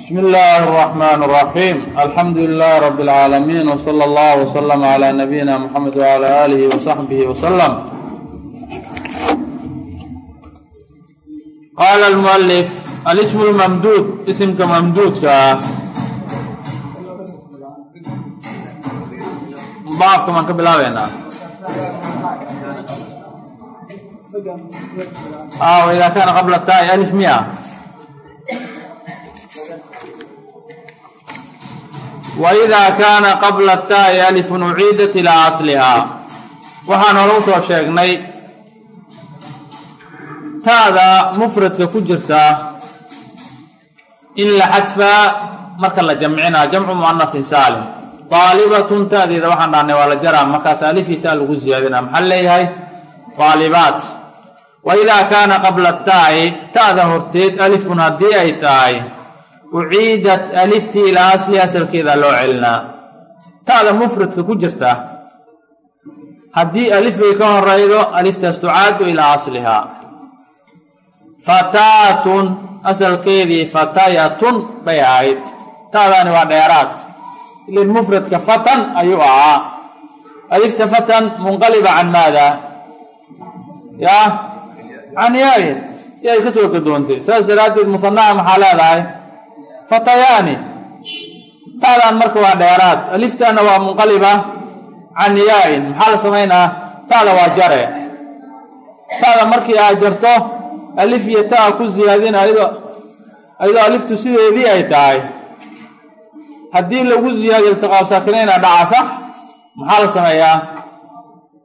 بسم الله الرحمن الرحيم الحمد لله رب العالمين وصلى الله وسلم على نبينا محمد وعلى آله وصحبه وسلم قال المؤلف الاسم الممدود اسمك ممدود مضاafka maan ka bilaabeynaa وإذا كان قبل التاء ألف مئة waidaa kaana qabla taa'i alifun uciidat ilaa aslihaa waxaan hore soo sheegnay ta'da mufradka ku jirta in la xadfaa marka la jamcinaa jamcu mu'anafin saalim daalibatun ta'deeda waxaan dhahnay waa la jaraa markaas alifii taa lagu ziyaadina maxaa leeyahay daalibaat waidaa kaana qabla ataa'i ta'da horteed alifun haddii ay tahay uciidat aliftii ilaa asli asalkeeda loo celinaa ta'da mufradka ku jirta haddii alif bay ka horeydo aliftaas tucaadu ilaa aslihaa fataatun asalkeedii fatayatun bay ahayd ta'daani waa dheeraad ilin mufradka fatan ayuu ahaa alifta fatan munqaliba can maada yaa can yaayin yaay ka soo gadoontay saas daraaddeed musanaha maxaa leedahay fatayaani ta'dan marka waa dheeraad. Aliftaana waa munqaliba can yaa-in maxaa la samaynaa ta'da waa jare. Ta'da markii aad jarto alif iyo ta ku ziyaadin ayadoo aliftu sideedii ay tahay. Haddii lagu ziyaadiyo iltiqaa saakinayna sax maxaa la sameeyaa?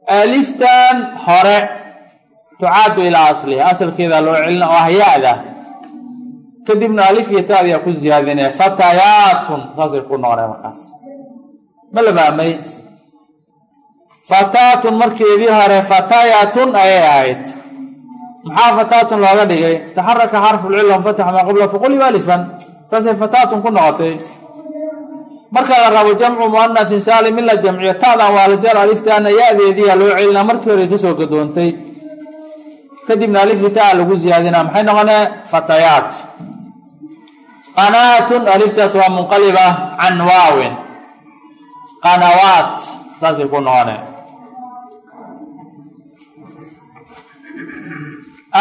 Aliftan hore. Tucaadu ilaa asliha asalkeeda loo celina oo ah kadibna alif iyo ta ayaa ku ziyaadinaya fatayaatun saasay ku noqonee markaas. Ma la fahmay fataatun markeedii hore fatayatun ayay ahayd. Maxaa fataatun looga dhigay? Taxaraka xarfulcilla fatax maa qabla faquliba alifan. Saasay fataatun ku noqotay. Marka la rabo jamcu muanahin saalim in la jamciyo ta'dan waa la jar aliftaana ya-deediia loo celinaa markii hore ka soo gadoontay. Kadibna alifii taa lagu ziyaadinaa maxay noqonee? Fatayaat qanaatun aliftaas waa munqaliba can waawin qanawaat saasay ku noqonee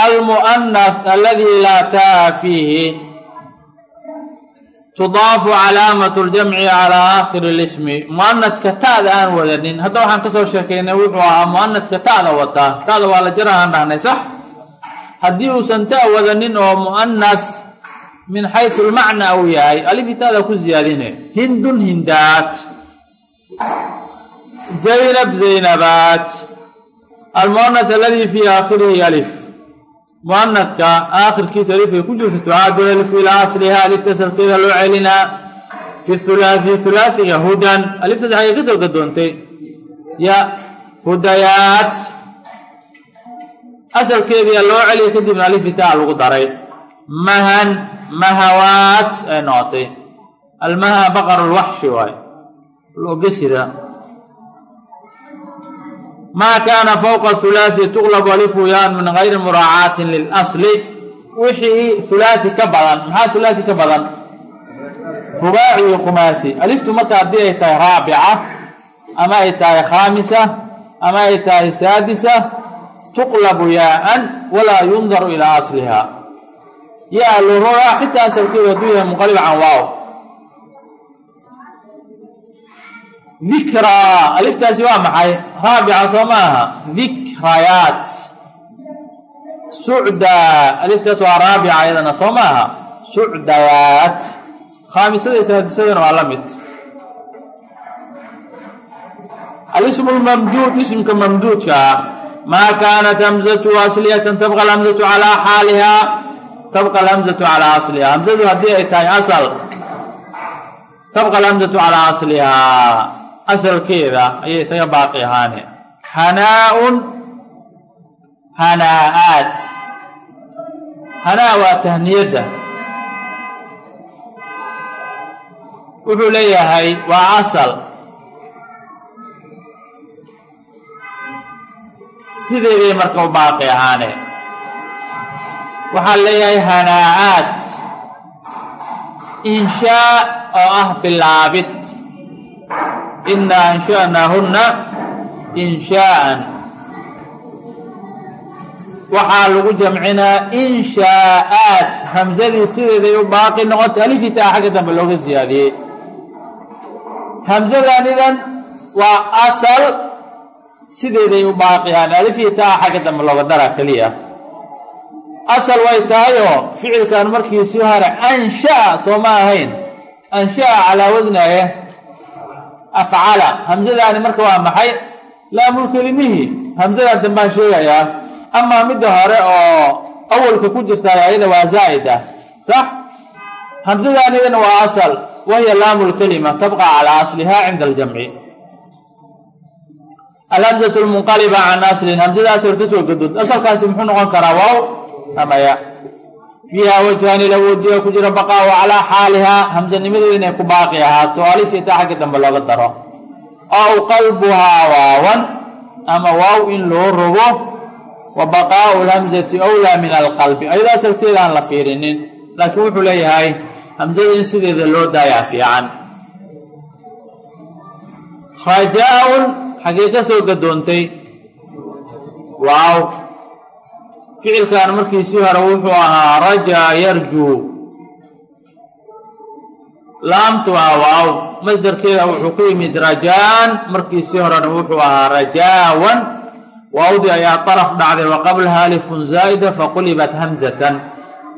almu'anath aladii laa taa fiihi tudaafu calaamatu ljamci calaa aakhiri lismi. Mu'anadka ta'da aan wadanin hadda waxaan ka soo sheekaynay wuxuu ahaa mu'anadka ta'da wataa ta'da waa la jarahaan dhahnay sax? Haddii uusan ta' wadanin oo mu'anath min xaysu lmacnaa uu yahay alifii ta'da ku ziyaadine hindun hindaat zaynab zaynabaat almu'anath aladii fii aakhirihi alif muanadka aakhirkiisa alifay ku jirto tucaadu alif ilaa asliha alifta asalkeeda loo celinaa fi hulaathi hulaathiga hudan aliftaas xagay ka soo gadoontay ya hudayaat asalkeedia loo celiya kadibna alifi taa lagu daray mahan mahawaat ay noqotay almaha baqar lwaxshi waay. Logesida maa kaana fowqa hulaathi tuqlabu alifu yaan min gayri muraacaatin lilasli wixii hulaathi ka badan maxaa hulaathi ka badan? Rubaaci iyo khumaasi. Aliftu marka haddii ay tahay raabica ama ay tahay khaamisa ama ay tahay saadisa tuqlabu yaa-an walaa yundaru ilaa asliha yaa loroa xitaa asalkeedu hadduu yahay munqalib can waaw. Dikraa aliftaasi waa maxay? Raabica soo maaha. Dikrayaat. Sucdaa aliftaas waa raabica ayadana soo maaha. Sucdayaat. Khaamisada saadisadana waa la mid. Alismu lmamduud isimka mamduudka. Maa kaanat hamzatu asliyatan tabqa alhamzatu calaa xaalihaa tabqa alhamzatu calaa aslihaa hamzadu haddii ay tahay asal tabqa alhamzatu calaa aslihaa asalkeeda ayay isaga baaqi ahaane hanaa-un hanaa-aat hanaa waa tahniyadda wuxuu leeyahay waa asal sideeday marka u baaqi ahaane waxaa leeyahay hanaa-aat inshaa oo ah bilaabid. Inaa ansha'naahunna inshaa'an waxaa lagu jamcinaa inshaa'aat hamsadii sideeday u baaqi noqotay. Alifitaa xagga dambe looga siyaadiyey. Hamsadanidan waa asal sideeday u baaqiyaan alifitaa xagga dambe looga daraa keliya asal way tahayoo ficilkan markiisii hore ansha'a soo ma ahayn. Ansha'a calaa wasnaye afcala. Hamsadaani marka waa maxay? Laamulkelimihi hamsadan dambaan sheegayaa. Amaa midda hore oo awalka ku jirtaay ayada waa zaa'ida. Sax? Hamsadaanidana waa asal. Wahiya laamu lkelima tabqa calaa asliha cinda aljamci. Alhamzatu lmunqaliba can aslin. Hamsada asal ka soo gadood. Asalkaasi muxuu noqon karaa waaw amaya. Fiiha wajhaani la wajiha ku jira baqaahu calaa xaalihaa hamsanimadeeda inay ku baaqi ahaato. Alif iyo taa xagga dambe looga daro. Aw qalbuhaa waawan ama waaw in loo rogo wa baqaau lhamzati awlaa min alqalbi. Ayado asalkeeda aan la fiirinin. Laakiin wuxuu leeyahay hamsada in sideeda loo daayaa fiican. Rajaa-un xagee ka soo gadoontay. Waaw ficilkan markiisii hore wuxuu ahaa rajaa yarjuu laamtu waa waaw masdarkeeda wuxuu ku yimid rajaan markiisii horena wuxuu ahaa rajaawan. Waawdii ayaa daraf dhacday wa qablaha alifun zaa'ida faqulibat hamzatan.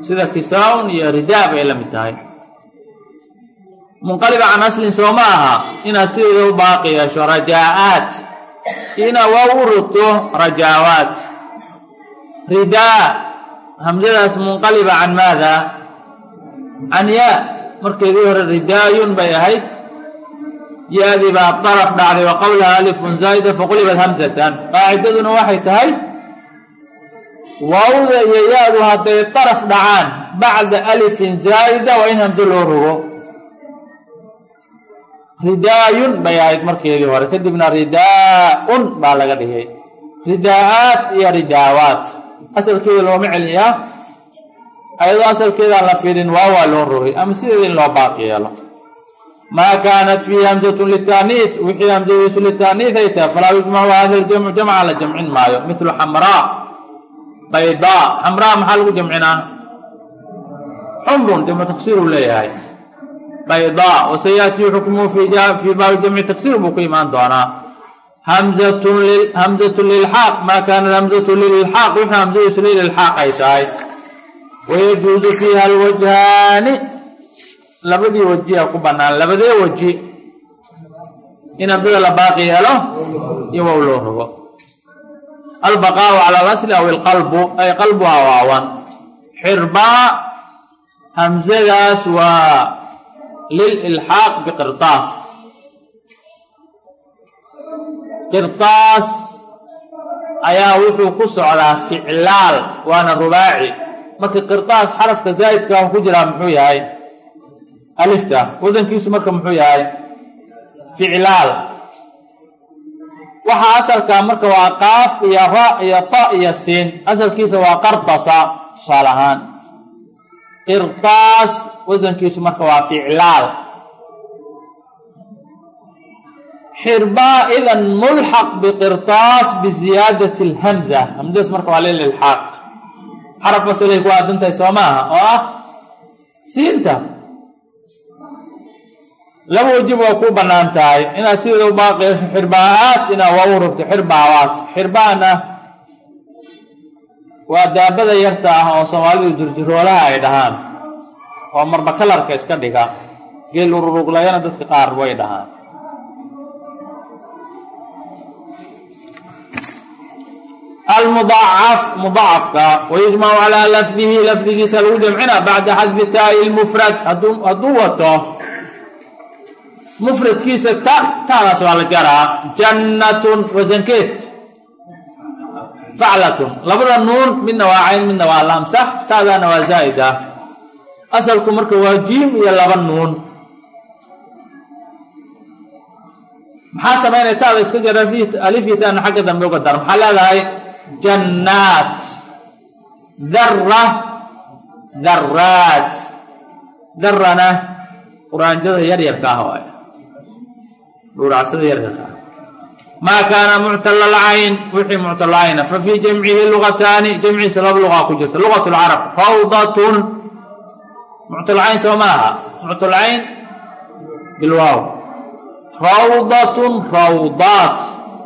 Sida kisaa-un iyo ridaa bay la mid tahay. Munqaliba can aslin soo ma aha inaad sideeda u baaqi yeesho rajaa'aat inaad waaw u rogto rajaawaat ridaa hamsadaas munqaliba can maada? Can yaa markeedii hore ridaayun bay ahayd. Ya-dii baa daraf dhacday wa qablaha alifun zaa'ida faqulibat hamzatan. Qaacidaduna waxay tahay waawda iyo ya-du hadday daraf dhacaan bacda alifin zaa'ida waa in hamso loo rogo. Ridaayun bay ahayd markeedii hore kadibna ridaa-un baa laga dhigay. Ridaa-aat iyo ridaawaat asalkeeda looma celiyaa ayadoo asalkeedaan la fiirin waa loo rogay ama sideeda in loo baaqi yeelo. Maa kaanat fiihi hamzatun litaaniis wixii hamsadiisu litaaniis ay tahay falaa yujmacu hada ljamcu jamca la jamcin maayo mithlu xamraa baydaa xamraa maxaa lagu jamcinaa? Xumrun dema taksiiruu leeyahay. Baydaa wasayaati xukmuhu fii baabi jamci taksiir buu ku imaan doonaa hamzatu lilxaaq maa kaanat hamzatu lililxaaq wixii hamsadiisu lililxaaq ay tahay? Wayajuuzu fiiha alwajhaani labadii wajiya ku bannaan labadee waji. In hamsada la baaqi yeelo iyo wow loo rogo. Albaqaau cala alasli aw ilqalbu ay qalbuha waawan xirbaa hamsadaas waa lililxaaq biqirtaas qirtaas ayaa wuxuu ku socdaa ficlaal waana rubaaci. Marka qirtaas xarafka zaa'idka ku jiraa muxuu yahay? Alifta wasankiisu marka muxuu yahay? Ficlaal. Waxaa asalkaa marka waa qaaf iyo ra iyo ta iyo siin. Asalkiisa waa qartasa tusaale ahaan. Qirtaas wasankiisu marka waa ficlaal xirbaa idan mulxaq biqirtaas biziyaadati alhamza. Hamzadaas marka waa lililxaaq xaraf basilay ku aadantahay soo maaha oo ah siinta. Laba wajib waa ku bannaan tahay inaad sideeda u baaqi yeesho xirbaahaat inaad waa u rogto xirbaawaat xirbaana waa daabada yarta ah oo soomaalidu jirjiroolaha ay dhahaan. Oo marba kalarka iska dhiga. Geel ururuglayana dadka qaar way dhahaan almudaacaf mudaacafka wayujmacu calaa lafdihi lafdigiisa lagu jamcina bacda xadfi taa'i lmufrad hadduu wato mufradkiisa ta taadaas waa la jaraa jannatun wasankeed faclatun labada nuun midna waa cayn midna waa laam sax taadaana waa zaa'id ah asalku marka waa jiim iyo laba nuun maxaa samaynaya taada iska jara alifitaana xagga dambe uga dar maxaa leedahay jannaat darra. Daraat darana quraanjada yaryarka ah waay dhuuracsada yaryarka ah maa kaana muctala alcayn wixii muctal cayna fa fii jamcihi lugataani jamciisa laba lugaa ku jirta. Lugat lcarab rawdatun muctal cayn soo maaha muctal cayn bilwaaw rawdatun rawdaat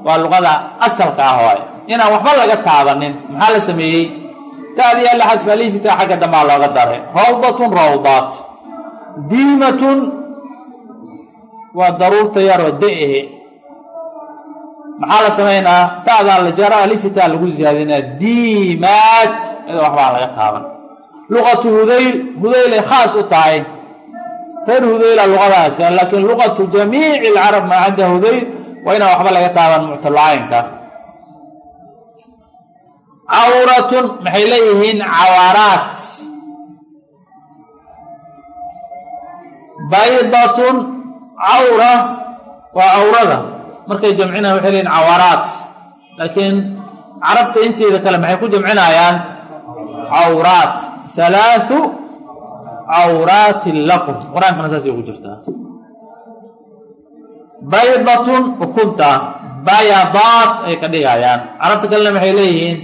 waa luqada asalka ah waay inaan waxba laga taabanin maxaa la sameeyey? Taadii alla xadfalifika xagga dambaa looga daray. Rawdatun rawdaat. Diimatun waa daruurta yaroo da'ehe maxaa la samaynaa ta'daa la jara alifitaa lagu ziyaadinaa. Diimaat. Iyadoo waxbaa laga taaban. Luqatu hudayl. Hudaylay khaas u tahay. Reer hudayla luqadaas. Laakiin luqatu jamiici alcarab maa cadda hudayl waa inaan waxba laga taaban muctalacaynka cawratun maxay leeyihiin cawaraat baydatun cawra waa cawrada. Markay jamcinayaan waxay leeyihiin cawaraat. Laakiin carabta inteeda kale maxay ku jamcinayaan? Cawraat. Halaathu cawraatin lakum. Qur'aankana saasay ugu jirtaa. Baydatun ukunta bayadaat ay ka dhigayaan. Carabta kalena maxay leeyihiin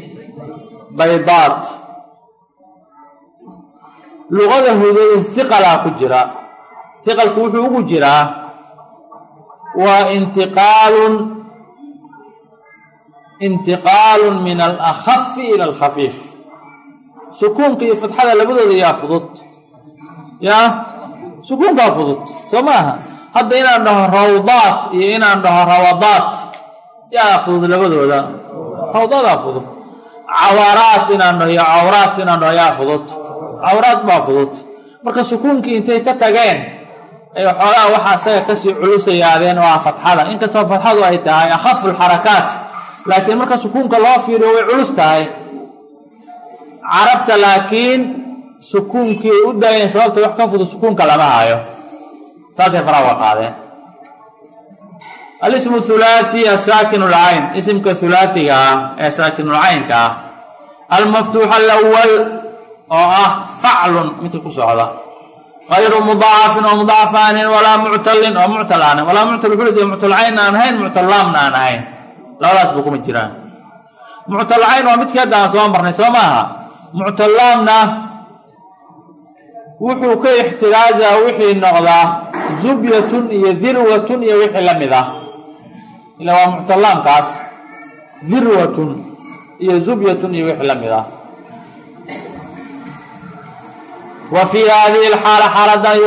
baydaat luqada hudayl hiqalaa ku jira. Hiqalku wuxuu ugu jiraa waa intiqaalun intiqaalun min alakhafi ila alkhafiif sukuunka iyo fatxada labadooda yaa fudud. Yaa sukuunkaa fudud soo maaha hadda inaan dhaho rawdaat iyo inaan dhaho rawadaat yaa fudud labadooda. Rawdaadaa fudud cawaraat inaan dhaho iyo cawraat inaan dhaho yaa fudud. Cawraat baa fudud. Marka sukuunkii intay ka tageen ay xoogaa waxa asaga ka sii culusayaadeen waa fatxada. Inkastoo fatxadu ay tahay akhafu lxarakaat laakiin marka sukuunka loo fiiriyo way culus tahay. Carabta laakiin sukuunkii ay u daayeen sababta wax ka fudud sukuunka lama hayo saasay faraha uga qaadeen. Alismu hulaathi asaakin lcayn isimka hulaathiga ah ee saakinulcaynka ah almaftuux alawal oo ah faclun midka ku socda. غayru mudaacafin oo mudaacaf aanin walaa muctalin oo muctal aanin walaa muctal wuxuu leeyahay muctal aan ahayn muctal aan ahayn. Labadaas ba kuma jiraan. Muctal waa midkii hadda aan soo marnay soo maaha muctal laamna wuxuu ka ixtiraasaa wixii noqdaa zubyatun iyo dirwatun iyo wixii la mid ah. Ila waa muctal laamkaas dirwatun iyo zubyatun iyo wixii la mid ah. Wa fii hadihi alxaala xaaladan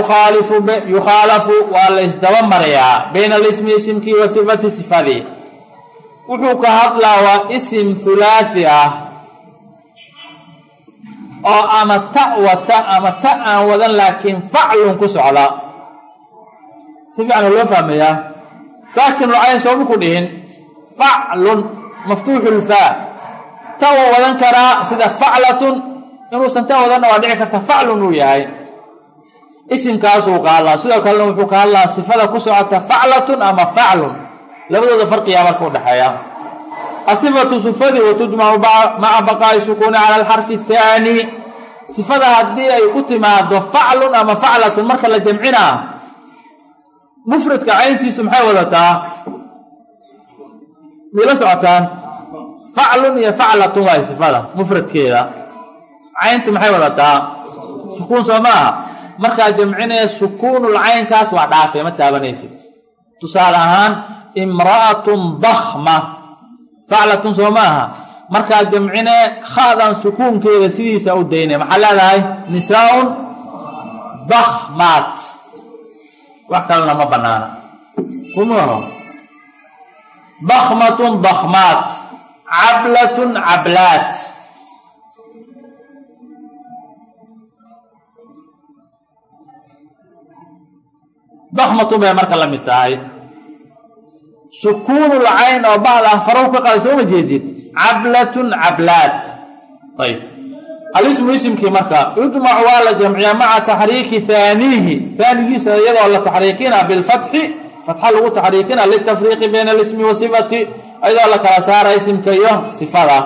yukhaalafu waa la ysdaba marayaa bayna alismi isimkii wa sifati sifadii. Wuxuu ka hadlaa waa isim hulaathi ah oo ama ta wata ama ta aan wadan laakiin faclun ku socda. Si fiican loo fahmayaa saakinulcayn sooma ku dhihin. Faclun maftuuxulfaa ta wuu wadan karaa sida faclatun inuusan ta wadanna waa dhici karta faclun uu yahay. Isimkaasuu ka hadlaa sidoo kalena wuxuu ka hadlaa sifada ku socota faclatun ama faclun. Labadooda farqiyaa marka udhexeeya asifatu sifadii wa tujmacu maca baqaa'i sukuuni cala alxarfi athaani sifada haddii ay ku timaado faclun ama faclatun marka la jamcinaa mufradka cayntiisu maxay wadataa? Mila socotaan faclun iyo faclatun waay sifada mufradkeeda. Cayntu maxay wadataa? Sukuun soo maaha. Markaa jamcinaya sukuunul caynkaas waa dhaafay ma taabanaysid. Tusaale ahaan imra'atun dakma faclatun soo maaha. Markaa jamcine khaadan sukuunkeeda sidiisa u daynay maxaa leedahay? Nisaaun dakmaat wax kalena ma banaana kumaho dakmatun dakmaat cablatun cablaat dakmatun bay marka la mid tahay. Sukuunul cayn oo bacd ah farow ka qaada sooma jeedid? Cablatun cablaat ayb. Alismu isimkii marka yujmacu waa la jamciyaa maca taxriiki haaniihi haanigiisa iyadoo la taxriikina bilfatxi fatxa lagu taxriikina litafriiqi bayna alismi wa sifati iyadoo la kala saara isimka iyo sifada.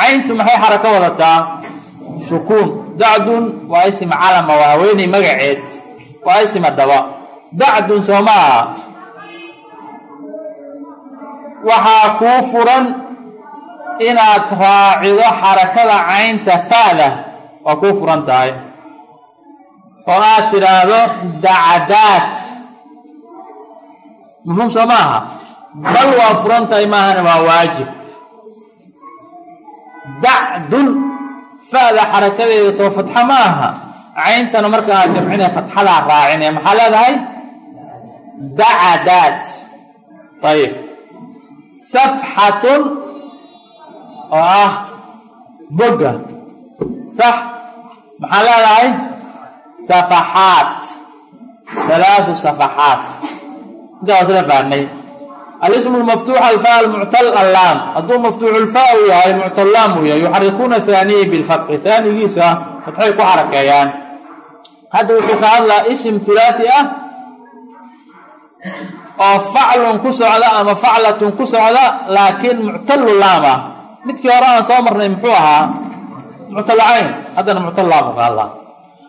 Cayntu maxay xarako wadataa? Sukuun dacdun waa isim calama waa haweeney magaceed. Waa isim haddaba dacdun soo ma aha. Waxaa kuu furan inaad raacido xarakada caynta faada waa kuu furan tahay oo aad tidhaahdo dacdaat mafhuum soo maaha? Bal waa furan tahay maahana waa waajib. Dacdun fa'da xarakadeeda soo fatxa ma aha cayntana marka aad jamcinaya fatxadaa raacinaya maxaa leedahay? Dacadaat ayib safxatun oo ah bogga. Sax. Maxaa leedahay safaxaat. Halaathu safaxaat. Intaa waa sila fahnay alismu lmaftuux alfa almuctal allaam. Hadduu maftuuxulfa uu yahay muctallaam uu yahay yuxarikuuna haaniyi bilfatxi. Haanigiisa fatxay ku xarakeeyaan. Hadda wuxuu ka hadlaa isim hulaathi ah oo faclun ku socda ama faclatun ku socda laakiin muctalu laam ah. Midkii hore aan soo marnay muxuu ahaa muctalu cayn. Haddana muctal ka hadlaa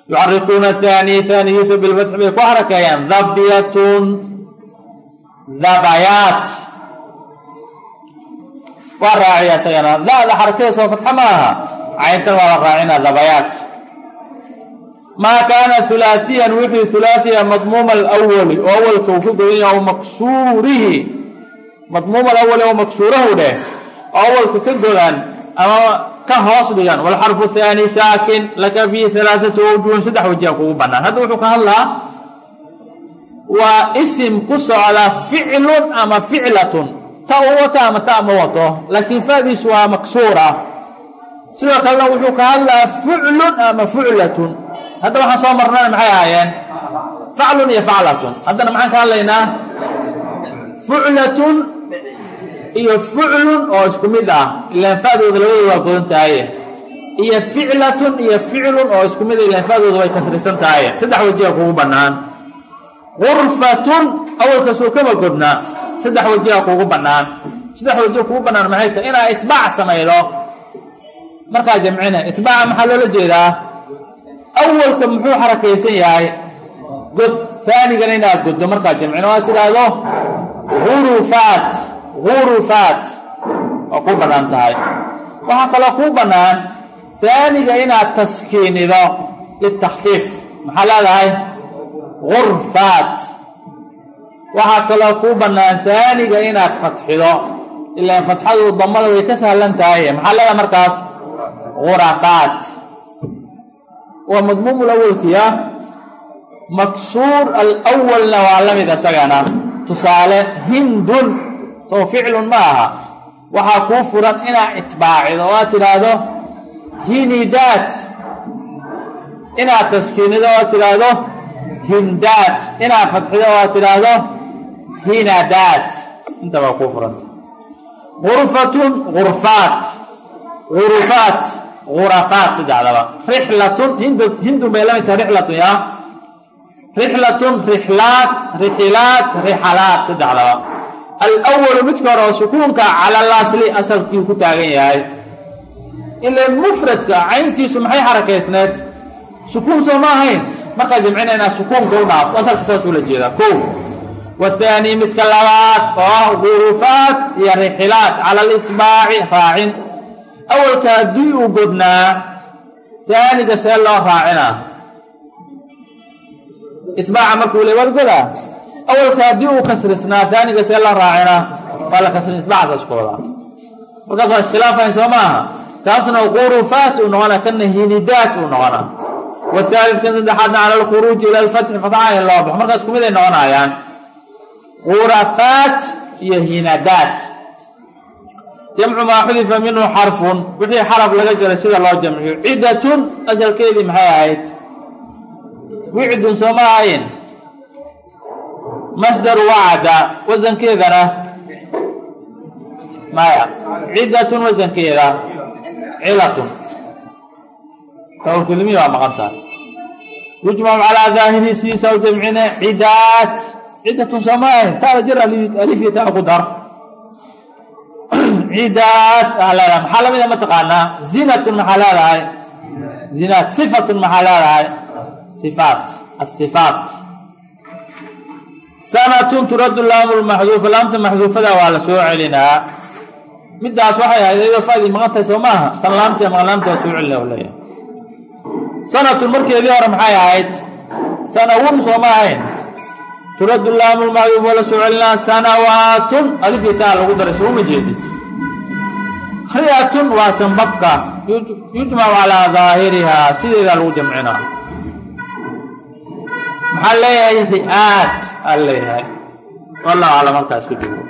yuxarikuuna haaniyi haanigiisa bilfatxi bay ku xarakeeyaan dhabyatun dabayaat waa raaciya isagana da'da xarakada soo fatxa ma aha cayntan waa la raacina dabayaat maa kaana hulaasiyan wixii hulaasiya madmuuma alawali oo awalka uu ka godan yaha o maksuurihi madmuuma alawali oo maksuurahu dheh oo awalka ka godan ama ka hoos dhigan walxarfu haani saakin laka fiihi halaathatu awjuhin saddex wajihan kugu banaan. Hadda wuxuu ka hadlaa waa isim ku socda ficlun ama ficlatun. Ta u wato ama ta ma wato. Laakiin fadiisu waa maksuura. Sidoo kalena wuxuu ka hadlaa fuclun ama fuclatun hadda waxaan soo marnana maxay ahaayeen? Faclun iyo faclatun. Haddana maxaan ka hadlaynaa? Fuclatun iyo fuclun oo isku mid ah. Ilaan fadooda labadooda waa godan tahaye iyo ficlatun iyo ficlun oo isku mid ah ilaan fadooda way kasrisan tahaye saddex wajiha kugu bannaan. Gurfatun awalkaasoo kama godnaa saddex wajiha kugu bannaan. Saddex wajiha kugu bannaan maxay tahay? Inaad itbaac samaydo markaa jamcina itbaaca maxaa loola jeedaa? Awalka muxuu xarakaysan yahay? God haanigana inaad goddo markaa jamcina waad tidhaahdo gurufaat gurufaat waa kuu bannaan tahay. Waxaa kaloo kuu bannaan haaniga inaad taskiinido litakfiif maxaa leedahay? Gurfaat waxaa kaloo kuu bannaan haaniga inaad fatxido. Ilaan fatxadu damada way ka sahlan tahay. Maxaa leedahay markaas? Gurafaat waa madmuumul awalkiya maksuur alawalna waa la mid isagana tusaale hindun soo ficlun ma aha. Waxaa kuu furan inaad itbaacido oo aad tidhaahdo hinidaat inaad taskiinido oo aad tidhaahdo hindaat. Inaad fadxido oo aad tidhaahdo hinadaat. Inta baa kuu furanta. Gurfatun gurfaat. Gurufaat gurafaat saddexdaba rixlatun hind hindun bay la mid tahay rixlatun yaa alawalu midka hore oo sukuunka cala lasli asalkii ku taagan yahay ila mufradka cayntiisu maxay xarakaysneed sukuun soo ma ahayn markaa jamcinaynaa sukuunka u dhaafto asalka saasuu la jeedaa ko wathaani midka labaad oo ah gurufaat iyo rixilaat cala litbaaci raacin awalka haddii uu godnaa haaniga see loo raacinaa itbaaca markuu le waad godaa awalka haddii uu kasrisnaa haaniga see loo raacinaa waa la kasrin itbaacasaas ku wadaa markaas waa iskhilaafayn soo maaha taasna gurufaat uu noqona kana hinidaat uu noqona wahaalid kan saddexaadna cala alkhuruuji ila alfatxi fatxa in loo baxo markaas kumid ay noqonayaan gurafaat iyo hinadaat jamcu maa xudifa minhu xarfun wixii xaraf laga jaray sida loo jamciyo cidatun asalkeedii maxay ahayd wicdun soo ma masdaru wacada wasankeedana maya cidatun wasankeeda cilatun. Fawlkulimihi waa maqan tahay. Yujmacu calaa daahiri sidiisa u jamcine cidaat. Cidatun soo ma ahayn taada jir alifya taa ku dar. Cidaad aa leedahay maxaa lamida mataqaanaa zinatun maxaa leedahay zinaad sifatun maxaa leedahay sifaat asifaat sanatun turaddu laamu lmaxduufa laamta maxduufada waa la soo celinaa. Middaas waxay ahayd ayadoo fadii maqan tahay soo maaha. Tan laamta maqan laamta waa soo celina leeyahay sanatun markeedii hore maxay ahayd? Sanawun soo ma ahayn. Turaddu laamu lmaxduuf waa la soo celinaa. Sanawaatun alifii taa lagu daray soo uma jeedid. Khiyatun waa sanbabka. Yujmacu calaa daahirihaa sideedaa lagu jamcinaa maxaa leeyahay ri'aad aa leeyahay wallahu aclam halkaas ku joogo